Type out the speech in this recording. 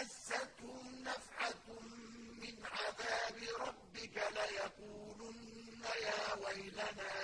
مَسَّتْهُمْ نَفْحَةٌ مِّنْ عَذَابِ رَبِّكَ لَيَقُولُنَّ يَا وَيْلَنَا